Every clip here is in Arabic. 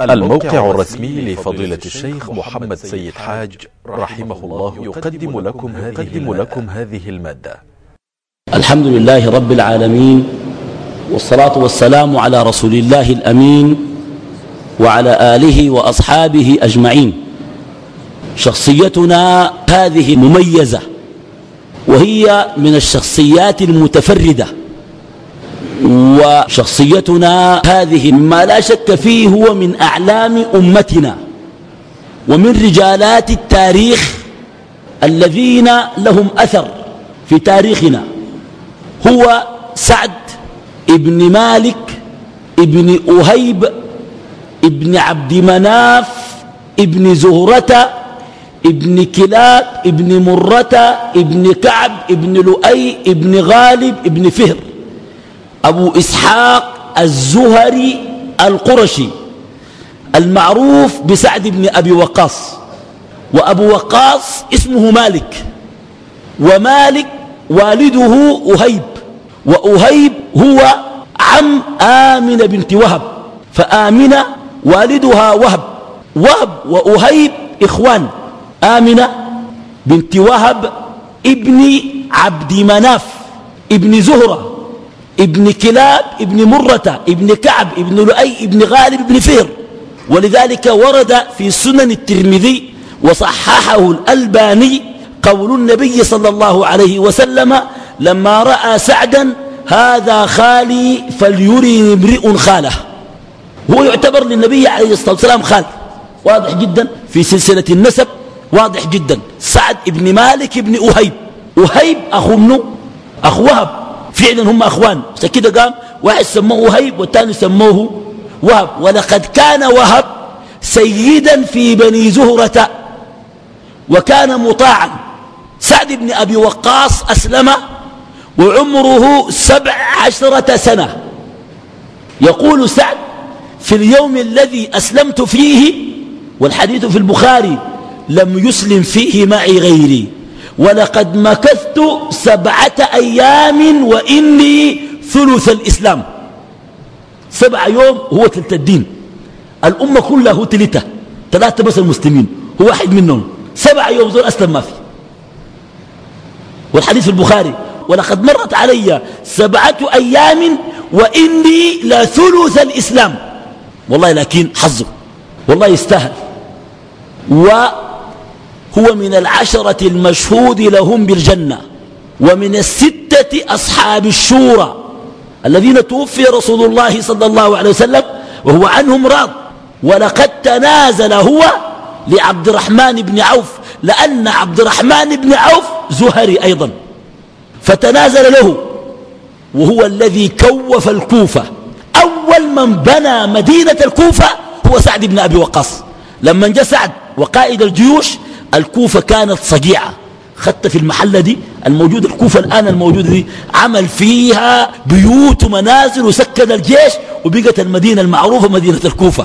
الموقع الرسمي لفضيلة الشيخ محمد سيد حاج رحمه الله يقدم لكم هذه, لكم هذه المادة. الحمد لله رب العالمين والصلاة والسلام على رسول الله الأمين وعلى آله وأصحابه أجمعين. شخصيتنا هذه مميزة وهي من الشخصيات المتفردة. وشخصيتنا هذه ما لا شك فيه هو من أعلام أمتنا ومن رجالات التاريخ الذين لهم أثر في تاريخنا. هو سعد ابن مالك ابن أهيب ابن عبد مناف ابن زهرة ابن كلاب ابن مرة ابن كعب ابن لؤي ابن غالب ابن فهر. أبو إسحاق الزهري القرشي المعروف بسعد بن أبي وقاص وأبو وقاص اسمه مالك ومالك والده أهيب وأهيب هو عم آمنة بنت وهب فآمنة والدها وهب وهب وأهيب إخوان آمنة بنت وهب ابن عبد مناف ابن زهرة. ابن كلاب ابن مرة ابن كعب ابن لؤي ابن غالب ابن فهر ولذلك ورد في سنن الترمذي وصححه الألباني قول النبي صلى الله عليه وسلم لما رأى سعدا هذا خالي فليري امرئ خاله. هو يعتبر للنبي عليه الصلاة والسلام خال. واضح جدا في سلسلة النسب واضح جدا. سعد ابن مالك ابن أهيب. أهيب أخو منه أخو وهب. فعلا هم أخوان. كده قام واحد سموه وهيب والثاني سموه وهب. ولقد كان وهب سيدا في بني زهرة وكان مطاعا. سعد بن أبي وقاص أسلم وعمره سبع عشرة سنة. يقول سعد في اليوم الذي أسلمت فيه والحديث في البخاري لم يسلم فيه معي غيري. ولقد مكثت سبعة أيام وإني ثلث الإسلام. سبع يوم هو تلت الدين. الأمة كلها تلتة ثلاثة بس المسلمين. هو واحد منهم. سبع يوم زول أسلم ما في. والحديث البخاري ولقد مرت علي سبعة أيام وإني لثلث الإسلام. والله لكن حظه. والله يستاهل. و هو من العشرة المشهود لهم بالجنة ومن الستة أصحاب الشورى الذين توفي رسول الله صلى الله عليه وسلم وهو عنهم راض. ولقد تنازل هو لعبد الرحمن بن عوف لأن عبد الرحمن بن عوف زهري أيضا. فتنازل له وهو الذي كوف الكوفة. أول من بنى مدينة الكوفة هو سعد بن أبي وقاص. لما جاء سعد وقائد الجيوش الكوفة كانت صقيعة خدت في المحلة دي الموجودة الكوفة الآن الموجودة دي عمل فيها بيوت ومنازل وسكن الجيش وبقت المدينة المعروفة مدينة الكوفة.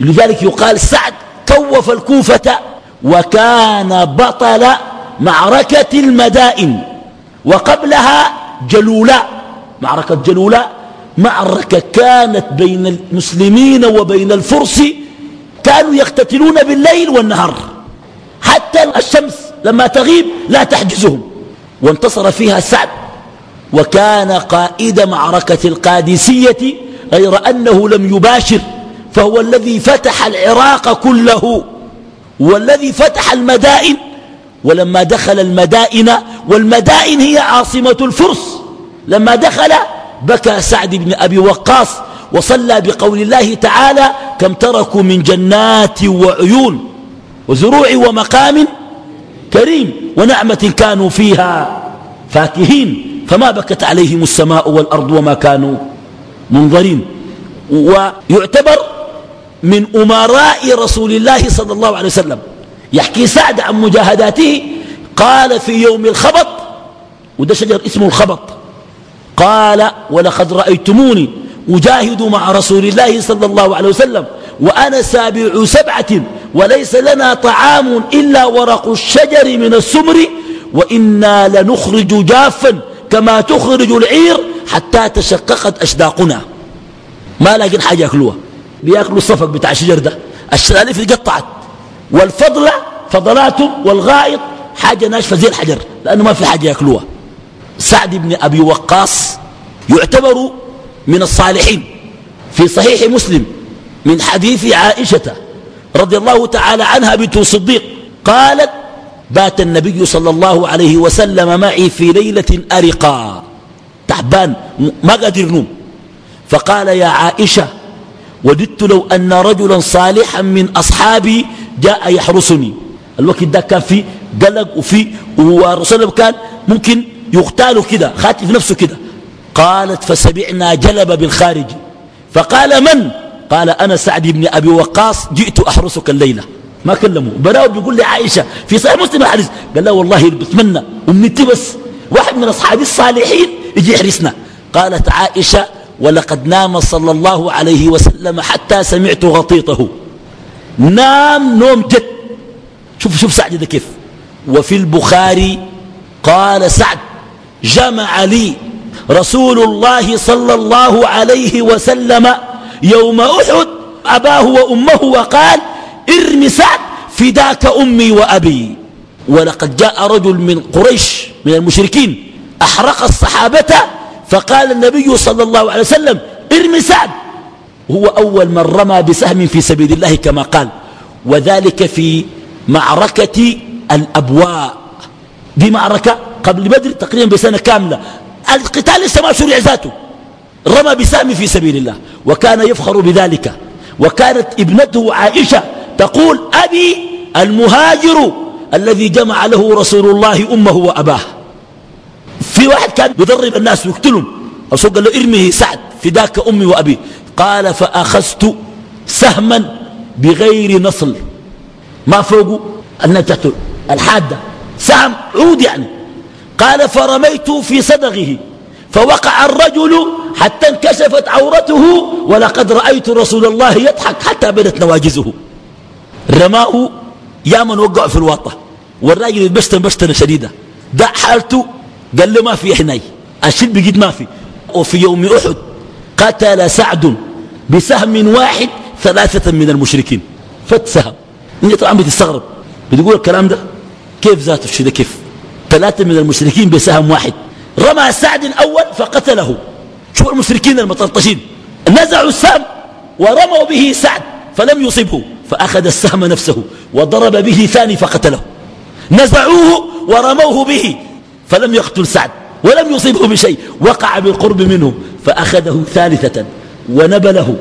لذلك يقال سعد كوف الكوفة وكان بطل معركة المدائن. وقبلها جلولاء معركة جلولاء معركة كانت بين المسلمين وبين الفرس كانوا يقتتلون بالليل والنهار. الشمس لما تغيب لا تحجزهم وانتصر فيها سعد. وكان قائد معركة القادسية غير أنه لم يباشر فهو الذي فتح العراق كله والذي فتح المدائن. ولما دخل المدائن والمدائن هي عاصمة الفرس. لما دخل بكى سعد بن أبي وقاص وصلى بقول الله تعالى كم تركوا من جنات وعيون وزروع ومقام كريم ونعمة كانوا فيها فاكهين. فما بكت عليهم السماء والأرض وما كانوا منظرين. ويعتبر من أمراء رسول الله صلى الله عليه وسلم. يحكي سعد عن مجاهداته. قال في يوم الخبط وده شجر اسمه الخبط. قال ولقد رأيتموني أجاهد مع رسول الله صلى الله عليه وسلم وأنا سابع سبعة وليس لنا طعام إلا ورق الشجر من السمر وإنا لنخرج جافا كما تخرج العير حتى تشققت أشداقنا. ما لاقين حاجة يأكلوها. بيأكلوا الصفق بتاع الشجر ده. الشلاليف اتقطعت والفضلة فضلاتهم والغائط حاجة ناشفة زي الحجر لأنه ما في حاجة يأكلوها. سعد بن أبي وقاص يعتبر من الصالحين. في صحيح مسلم من حديث عائشة رضي الله تعالى عنها بنت الصديق قالت بات النبي صلى الله عليه وسلم معي في ليلة أرقا تعبان ما قادر ينوم فقال يا عائشة وددت لو أن رجلا صالحا من أصحابي جاء يحرسني. الوقت ده كان في قلق وفي والرسول كان ممكن يغتال كده خاتف نفسه كده. قالت فسمعنا جلب بالخارج. فقال من؟ قال أنا سعد بن أبي وقاص جئت أحرسك الليلة. ما كلمه براو بيقول لي عائشة في صحيح مسلم الحديث قال لا والله بتمنى ومنتي بس واحد من أصحاب الصالحين يجي يحرسنا. قالت عائشة ولقد نام صلى الله عليه وسلم حتى سمعت غطيطه. نام نوم جد. شوف شوف سعد ده كيف. وفي البخاري قال سعد جمع لي رسول الله صلى الله عليه وسلم يوم أحد أباه وأمه وقال ارم سعد فداك أمي وأبي. ولقد جاء رجل من قريش من المشركين أحرق الصحابة فقال النبي صلى الله عليه وسلم ارم سعد. هو أول من رمى بسهم في سبيل الله كما قال. وذلك في معركة الأبواء. دي معركة قبل بدر تقريبا بسنة كاملة. القتال لسه ما شرع ذاته. رمى بسهم في سبيل الله وكان يفخر بذلك. وكانت ابنته عائشة تقول أبي المهاجر الذي جمع له رسول الله أمه وأباه. في واحد كان يضرب الناس ويقتلهم. الرسول قال له ارمه سعد فداك أمي وأبي. قال فأخذت سهما بغير نصل. ما فوقه؟ النتة الحادة سهم عود يعني. قال فرميت في صدغه. فوقع الرجل حتى انكشفت عورته ولقد رأيت رسول الله يضحك حتى بدت نواجزه رماه يا من وقع في الواطة. والراجل بشتن بشتنة شديدة. دع حالته قال له ما في حناي. الشد بقيت ما في. وفي يوم أحد قتل سعد بسهم واحد ثلاثة من المشركين. فت سهم. انت طبعا بتستغرب بتقول الكلام ده. كيف ذاته الشيء ده؟ كيف؟ ثلاثة من المشركين بسهم واحد. رمى سعد الأول فقتله. شوف المشركين المطرطشين. نزعوا السهم ورموا به سعد فلم يصبه فأخذ السهم نفسه وضرب به ثاني فقتله. نزعوه ورموه به فلم يقتل سعد ولم يصبه بشيء. وقع بالقرب منه فأخذه ثالثة ونبله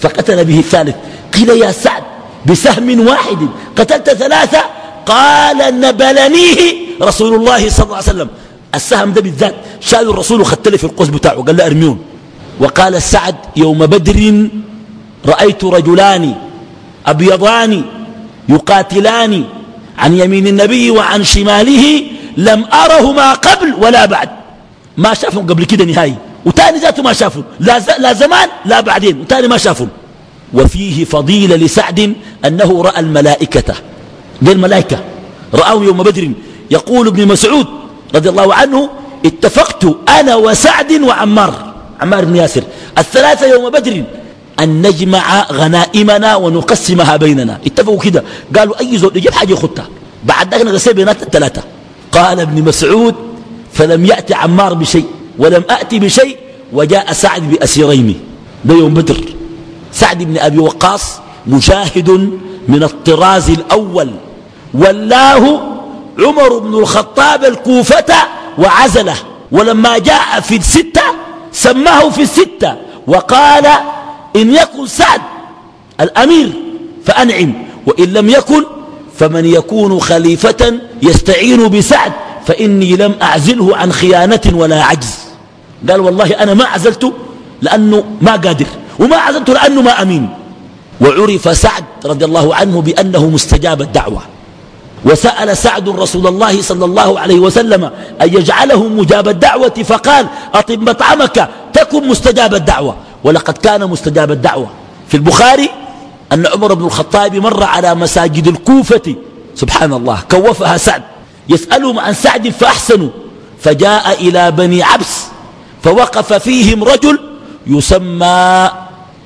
فقتل به الثالث. قيل يا سعد بسهم واحد قتلت ثلاثة؟ قال نبلنيه رسول الله صلى الله عليه وسلم. السهم ده بالذات شال الرسول وختله في القوس بتاعه قال له أرميون. وقال السعد يوم بدر رأيت رجلان أبيضان يقاتلان عن يمين النبي وعن شماله لم أرهما قبل ولا بعد. ما شافهم قبل كده نهائي. وتاني ذاته ما شافوا لا, لا زمان لا بعدين. وتاني ما شافوا وفيه فضيلة لسعد أنه رأى الملائكة. دي الملائكة؟ رأوا يوم بدر. يقول ابن مسعود رضي الله عنه اتفقت أنا وسعد وعمار عمار بن ياسر. الثلاثة يوم بدر أن نجمع غنائمنا ونقسمها بيننا. اتفقوا كده. قالوا أي زول يجيب حاجة يخطها. بعد ذلك نقسم بينات الثلاثة. قال ابن مسعود فلم يأتي عمار بشيء ولم أأتي بشيء وجاء سعد بأسيرين ده يوم بدر. سعد بن أبي وقاص مجاهد من الطراز الأول. والله عمر بن الخطاب الكوفة وعزله ولما جاء في الستة سماه في الستة وقال إن يكن سعد الأمير فأنعم وإن لم يكن فمن يكون خليفة يستعين بسعد فإني لم أعزله عن خيانة ولا عجز. قال والله أنا ما عزلته لأنه ما قادر وما عزلته لأنه ما أمين. وعرف سعد رضي الله عنه بأنه مستجاب الدعوة. وسأل سعد رسول الله صلى الله عليه وسلم أن يجعله مجاب الدعوة؟ فقال أطب مطعمك تكن مستجاب الدعوة. ولقد كان مستجاب الدعوة. في البخاري أن عمر بن الخطاب مر على مساجد الكوفة. سبحان الله كوفها سعد. يسألهم عن سعد فأحسنوا. فجاء إلى بني عبس فوقف فيهم رجل يسمى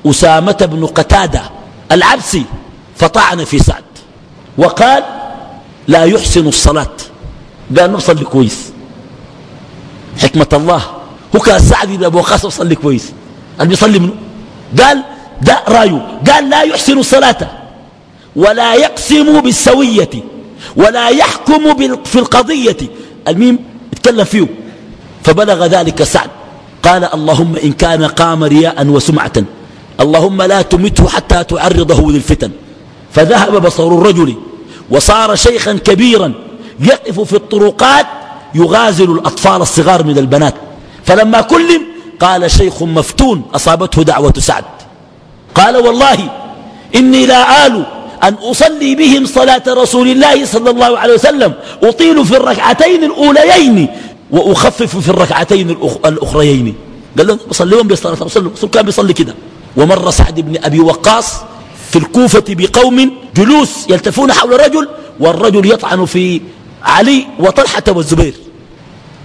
أسامة بن قتادة العبسي فطعن في سعد. وقال لا يحسن الصلاة. قال نصلي كويس. حكمة الله. هو كان سعد بن أبو وقاص يصلي كويس. قال بيصلي منه. قال ده رأيه. قال لا يحسن الصلاة. ولا يقسم بالسوية. ولا يحكم في القضية. الميم اتكلم فيه. فبلغ ذلك سعد. قال اللهم إن كان قام رياء وسمعة. اللهم لا تمته حتى تعرضه للفتن. فذهب بصر الرجل. وصار شيخا كبيرا يقف في الطرقات يغازل الأطفال الصغار من البنات. فلما كلم قال شيخ مفتون أصابته دعوة سعد. قال والله إني لا آل أن أصلي بهم صلاة رسول الله صلى الله عليه وسلم. أطيل في الركعتين الأوليين وأخفف في الركعتين الأخريين. قال لهم بصليهم بصلاة رسول الله كان بيصلي كده. ومر سعد بن أبي وقاص في الكوفة بقوم جلوس يلتفون حول رجل والرجل يطعن في علي وطلحة والزبير.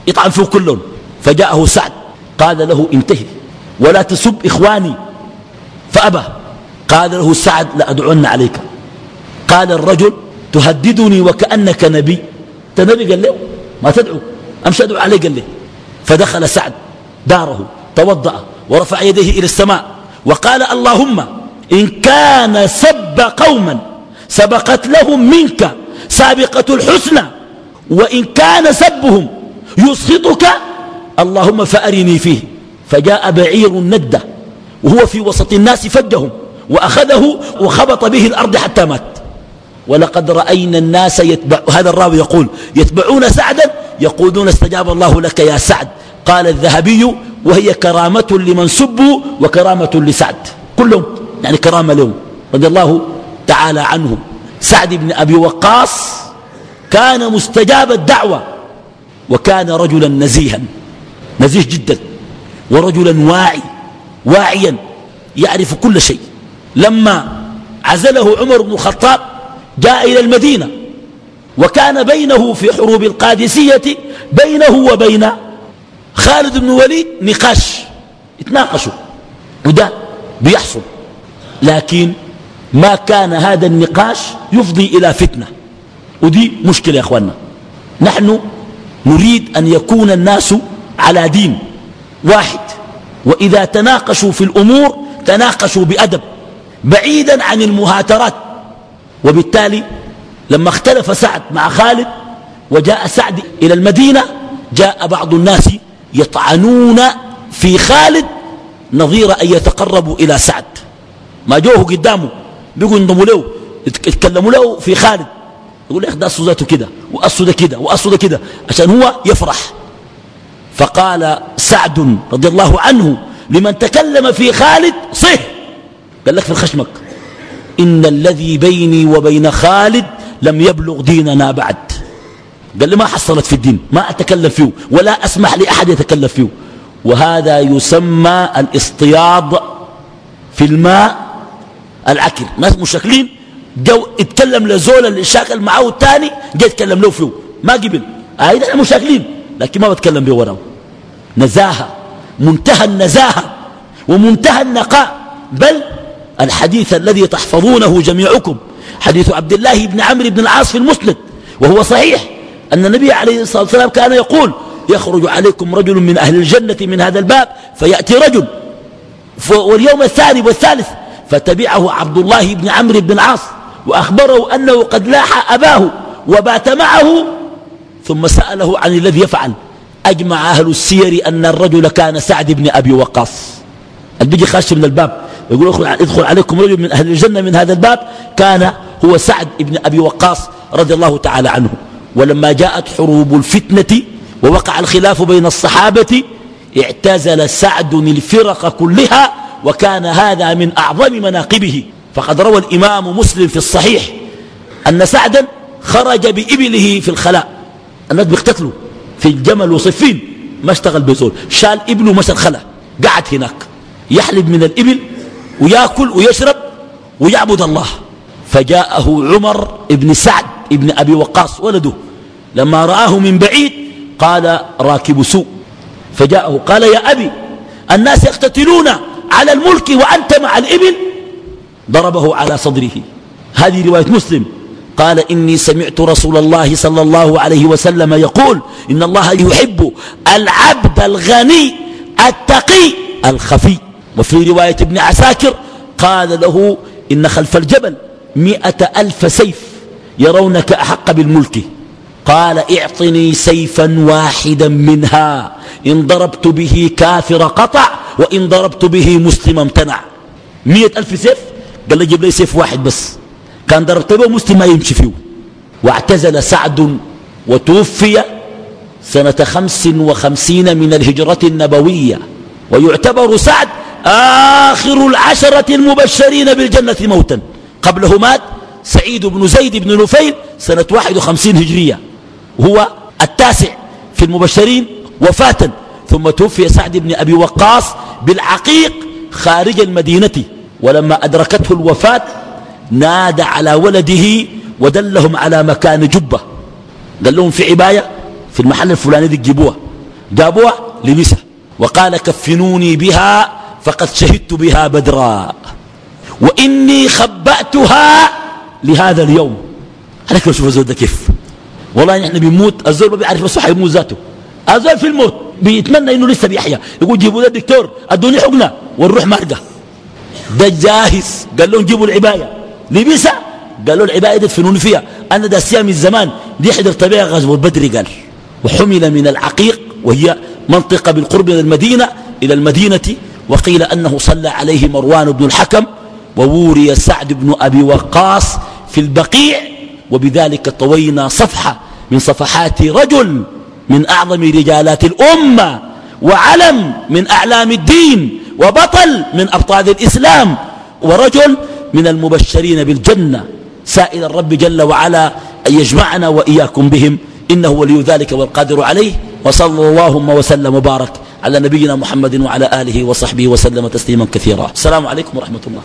يطعن فيه كلهم. فجاءه سعد قال له انتهي ولا تسب إخواني. فأبى قال له سعد لأدعن عليك. قال الرجل تهددني وكأنك نبي. تنبي؟ قال له ما تدعو. أمشي أدعو عليه؟ قال له. فدخل سعد داره توضأ ورفع يديه إلى السماء وقال اللهم إن كان سب قوما سبقت لهم منك سابقة الحسنى وإن كان سبهم يسخطك اللهم فأرني فيه. فجاء بعير ندة وهو في وسط الناس فجهم وأخذه وخبط به الأرض حتى مات. ولقد رأينا الناس يتبع هذا الراوي يقول يتبعون سعدا يقولون استجاب الله لك يا سعد. قال الذهبي وهي كرامة لمن سبوا وكرامة لسعد. كلهم يعني كرامة لهم رضي الله تعالى عنه سعد بن أبي وقاص كان مستجاب الدعوة وكان رجلا نزيها نزيه جدا ورجلا واعي واعيا يعرف كل شيء. لما عزله عمر بن الخطاب جاء إلى المدينة وكان بينه في حروب القادسية بينه وبين خالد بن وليد نقاش اتناقشوا وده بيحصل. لكن ما كان هذا النقاش يفضي إلى فتنة. ودي مشكلة يا أخوانا نحن نريد أن يكون الناس على دين واحد. وإذا تناقشوا في الأمور تناقشوا بأدب بعيدا عن المهاترات. وبالتالي لما اختلف سعد مع خالد وجاء سعد إلى المدينة جاء بعض الناس يطعنون في خالد نظير أن يتقربوا إلى سعد. ما جوه قدامه. بيقوا ينضموا له يتكلموا له في خالد. يقول ده أصله ذاته كده وأصله ده كده وأصله ده كده عشان هو يفرح. فقال سعد رضي الله عنه لمن تكلم في خالد صح. قال لك في الخشمك. إن الذي بيني وبين خالد لم يبلغ ديننا بعد. قال لي ما حصلت في الدين ما أتكلم فيه ولا أسمح لأحد يتكلم فيه. وهذا يسمى الاصطياد في الماء العكر ناس مشكلين جو اتكلم لزول اللي شاكل معه الثاني جاي يتكلم له فيه ما قبل. هاي إحنا مشاكلين. لكن ما بتكلم به وراه. نزاهة. منتهى النزاهة. ومنتهى النقاء. بل الحديث الذي تحفظونه جميعكم. حديث عبد الله بن عمرو بن العاص في المسند. وهو صحيح. أن النبي عليه الصلاة والسلام كان يقول يخرج عليكم رجل من أهل الجنة من هذا الباب فيأتي رجل. واليوم الثاني والثالث فتبعه عبد الله بن عمرو بن العاص وأخبره أنه قد لاح أباه وبات معه ثم سأله عن الذي يفعل. أجمع أهل السير أن الرجل كان سعد بن أبي وقاص. البيجي خاش من الباب؟ يقول ادخل عليكم رجل من أهل الجنة من هذا الباب. كان هو سعد بن أبي وقاص رضي الله تعالى عنه. ولما جاءت حروب الفتنة ووقع الخلاف بين الصحابة اعتزل سعد الفرق كلها وكان هذا من أعظم مناقبه. فقد روى الإمام مسلم في الصحيح أن سعدا خرج بإبله في الخلاء. الناس بيقتتلوا في الجمل وصفين. ما اشتغل بزول. شال ابنه مشى الخلاء. قعد هناك. يحلب من الإبل ويأكل ويشرب ويعبد الله. فجاءه عمر بن سعد ابن أبي وقاص ولده. لما رآه من بعيد قال راكب سوء. فجاءه قال يا أبي الناس يقتتلون على الملك وأنت مع الإبل ضربه على صدره. هذه رواية مسلم. قال إني سمعت رسول الله صلى الله عليه وسلم يقول إن الله يحب العبد الغني التقي الخفي. وفي رواية ابن عساكر قال له إن خلف الجبل مئة ألف سيف يرونك أحق بالملك. قال اعطني سيفا واحدا منها. إن ضربت به كافر قطع وإن ضربت به مسلم امتنع. مئة ألف سيف؟ قال لي جيب لي سيف واحد بس. كان ضربت به مسلم ما يمشي فيه. واعتزل سعد وتوفي سنة خمس وخمسين من الهجرة النبوية. ويعتبر سعد آخر العشرة المبشرين بالجنة موتا. قبله مات سعيد بن زيد بن نفيل سنة واحد وخمسين هجرية. هو التاسع في المبشرين وفاة. ثم توفي سعد بن أبي وقاص بالعقيق خارج المدينة ولما أدركته الوفاة نادى على ولده ودلهم على مكان جبة. قال لهم في عباية في المحل الفلاني دي تجيبوها جابوها لبسها وقال كفنوني بها فقد شهدت بها بدرا. وإني خبأتها لهذا اليوم. عليك شوف الزول ده كيف؟ والله نحن بنموت الزول ما بيعرف بس حيموت ذاته. الزول في الموت بيتمنى إنه لسه بيحيا. يقول جيبوا ده الدكتور أدوني حقنة والروح مارقه ده جاهز. قال لهم جيبوا العباية. لبسها؟ قالوا العباية دي تفنوني فيها. أنا داسيها من زمان دي حضرت بها غزو البدر قال. وحمل من العقيق وهي منطقة بالقرب من المدينة إلى المدينة. وقيل أنه صلى عليه مروان بن الحكم ووري سعد بن أبي وقاص في البقيع. وبذلك طوينا صفحة من صفحات رجل من أعظم رجالات الأمة وعلم من أعلام الدين وبطل من أبطال الإسلام ورجل من المبشرين بالجنة. سائل الرب جل وعلا أن يجمعنا وإياكم بهم. إنه ولي ذلك والقادر عليه. وصلى اللهم وسلم وبارك على نبينا محمد وعلى آله وصحبه وسلم تسليما كثيرا. السلام عليكم ورحمة الله.